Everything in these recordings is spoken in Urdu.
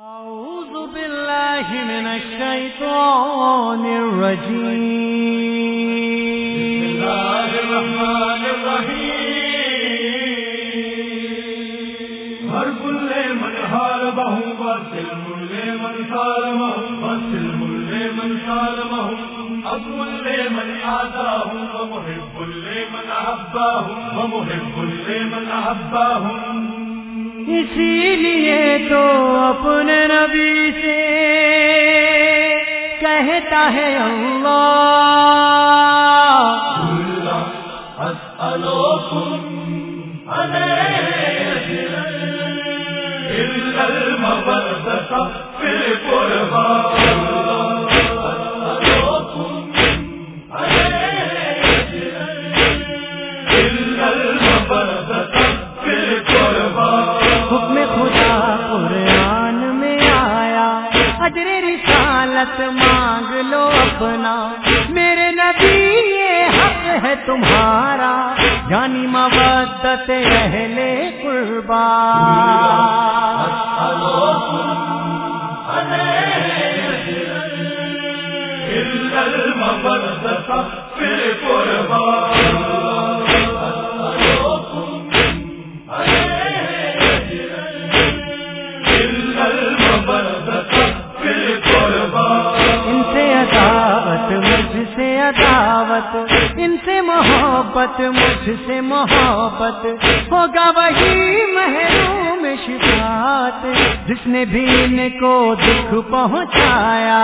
أعوذ بالله من الشيطان الرجيم. بسم الله الرحمن الرحيم. هر كل من حاربه وسلم لمن سالمه وسلم لمن سالمه أبو لمن عاداه ومحب لمن أحباه ومحب لمن أحباه اسی لیے تو اپنے نبی سے کہتا ہے اللہ مانگ لو اپنا۔ میرے نبی یہ حق ہے تمہارا۔ یعنی مبت اہل قربان۔ عداوت ان سے محبت، مجھ سے محبت، ہوگا وہی محروم شفاعت، جس نے بھی ان کو دکھ پہنچایا۔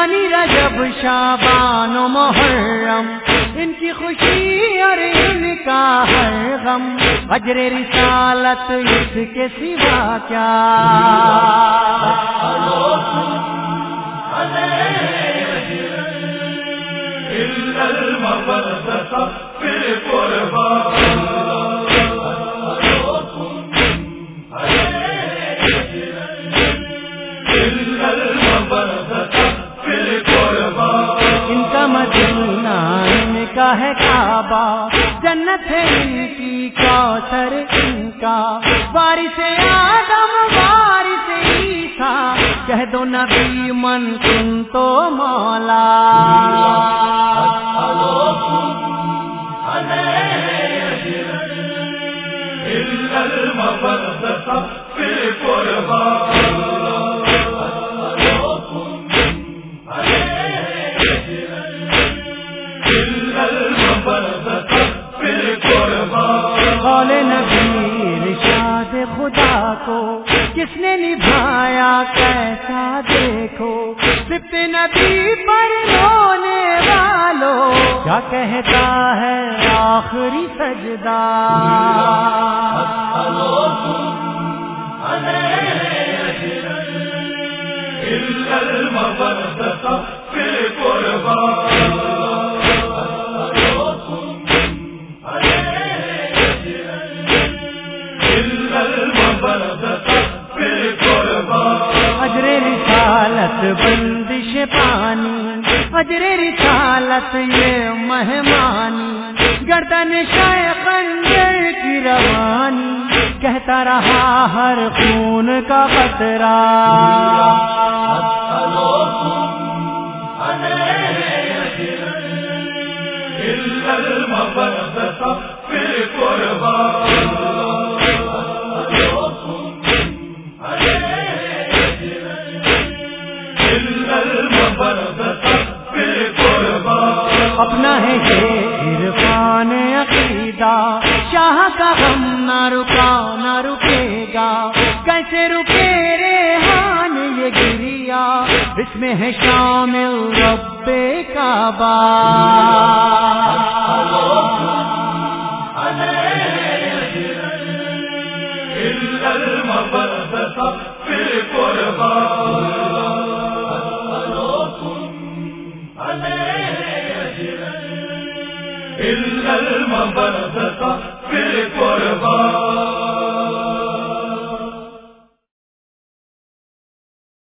یعنی رجب، شابان و محرم۔ ان کی خوشی اور ان کا ہر غم۔ اجر رسالت اس کے سوا کیا۔ إلا المبرزة ہے کعبہ۔ جنت ہے ان کی کوثر، ان کا۔ بارش آدم بارش عیسیٰ۔ کہہ دو نبی من تم تو مولا۔ إلا خدا کو کس نے نبھایا؟ کیسا دیکھو، صرف نبی پر رونے والوں کیا کہتا ہے آخری سجدہ؟ إلا اجر رسالت بندش پانی اجر رسالت یہ مہمانی گردن شاہ خنجر کی روانی کہتا رہا ہر خون کا قطرہ إلا عرفان عقیدہ شاہ کا غم نہ رکا نہ رکے گا کیسے رکے ریحان یہ گریا اس میں ہے شامل رب کعبہ إلا إلا المبرزة في قربان